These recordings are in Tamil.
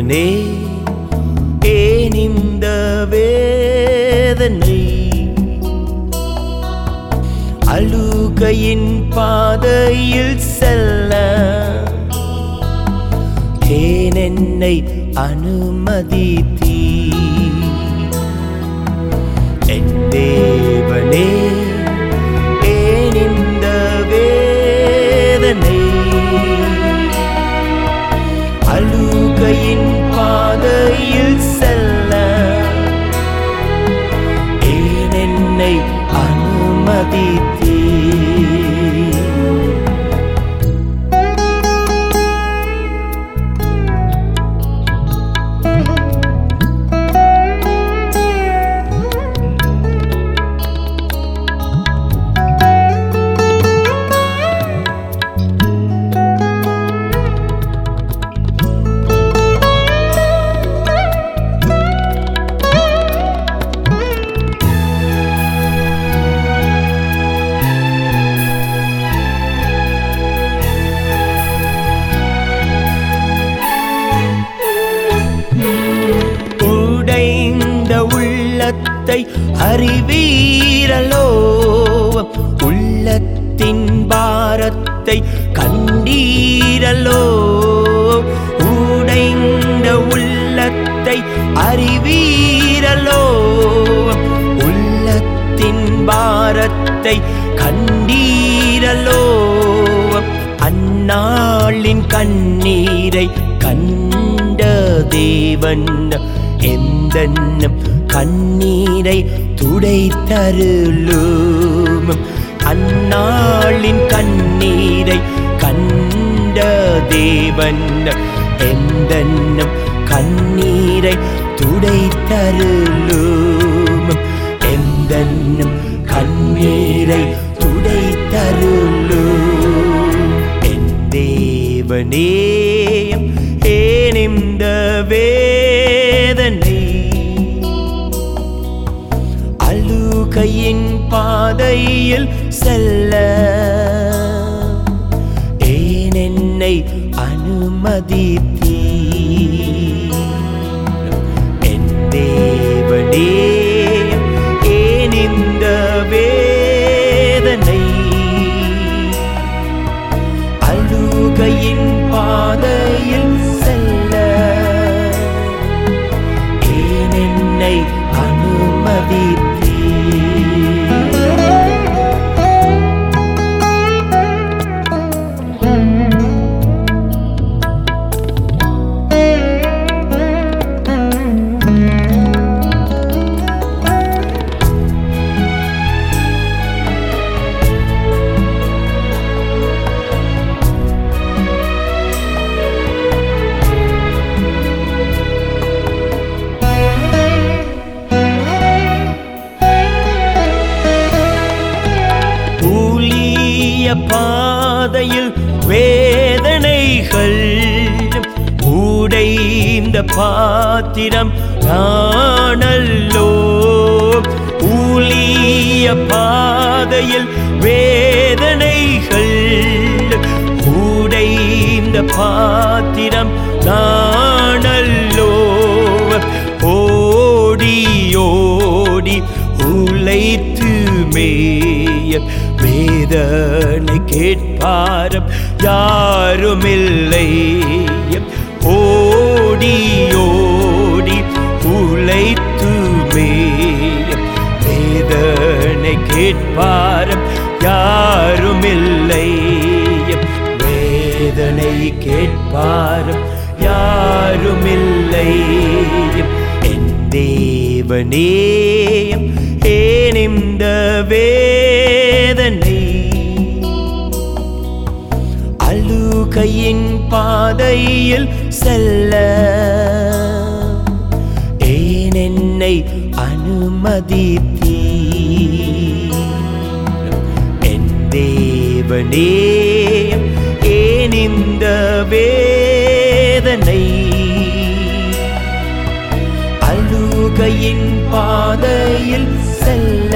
தேவனே ஏன் இந்த வேதனை? அழுகையின் பாதையில் செல்ல ஏன் என்னை அனுமதித்தீ அனுமதித்தீ உள்ளத்தை அறிவீரலோ? உள்ளத்தின் பாரத்தை கண்டீரலோ? உடைந்த உள்ளத்தை அறிவீரலோ? உள்ளத்தின் பாரத்தை கண்டீரலோ? அந்நாளின் கண்ணீரை கண்ட தேவன் எந்தன்னம் கண்ணீரை துடைத்தருளும். அந்நாளின் கண்ணீரை கண்ட தேவன் எந்தன்னும் கண்ணீரை துடைத்தருளும். எந்தன்னும் கண்ணீரை துடைத்தருளும். என் தேவனே. அனுமதித்தீ என் தேவனே ஏன் இந்த வேதனை? அழுகையின் பாதையில் செல்ல. ஏன் என்னை அனுமதித்தீ பாத்திரம் நானல்லோ ஊழிய பாதையில் வேதனைகள் உடைந்த பாத்திரம் நானல்லோ ஓடி ஓடி உழைத்து மேய வேதனை கேட்பாரம் யாருமில்லை. கேட்பாரம் யாருமில்லை. வேதனை கேட்பாரம் யாருமில்லை. என் தேவனேயம் ஏனிந்த வேதனை. அழுகையின் பாதையில் செல்ல. ஏன் என்னை அனுமதித்தீ தேவனே ஏன் இந்த வேதனை? அழுகையின் பாதையில் செல்ல.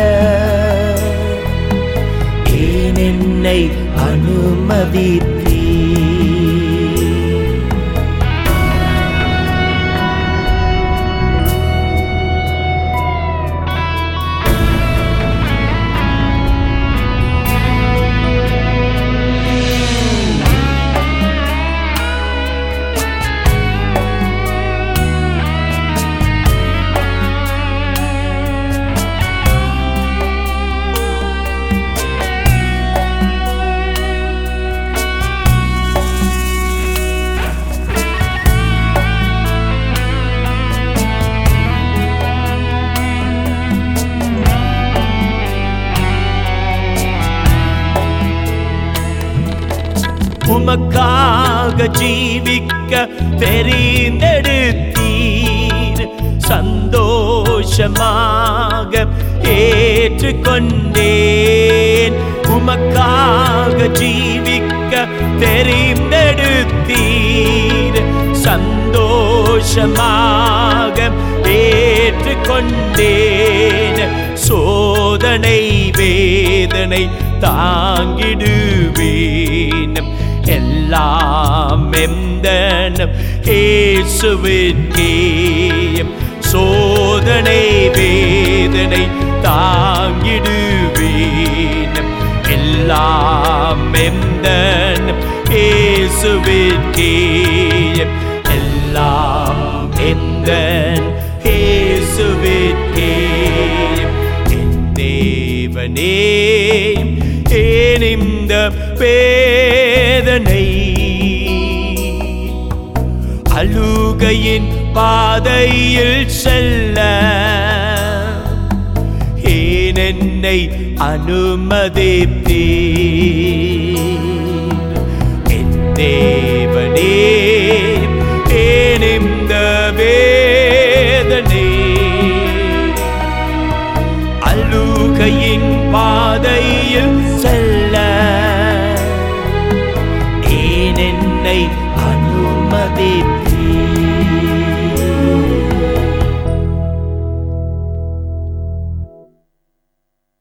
ஏன் என்னை அனுமதித்த உமக்காக ஜீவிக்க தெரிந்தெடுத்தீர். சந்தோஷமாக ஏற்றுக்கொண்டேன். உமக்காக ஜீவிக்க தெரிந்தெடுத்தீர். சந்தோஷமாக ஏற்றுக்கொண்டேன். சோதனை வேதனை தாங்கிடுவேன். எல்லாம் எந்தனம் இயேசுவிற்கே சோதனை வேதனை தாங்கிடுவேன். எல்லாம் எந்தனம் இயேசுவிற்கே எல்லாம் எந்தன் இயேசுவிற்கே என் தேவனே ஏன் இந்த வேதனை அழுகையின் பாதையில் செல்ல. ஏன் என்னை அனுமதித்தீர்? என் தேவனே ஏன் இந்த அழுகையின் பாதையில் செல்ல.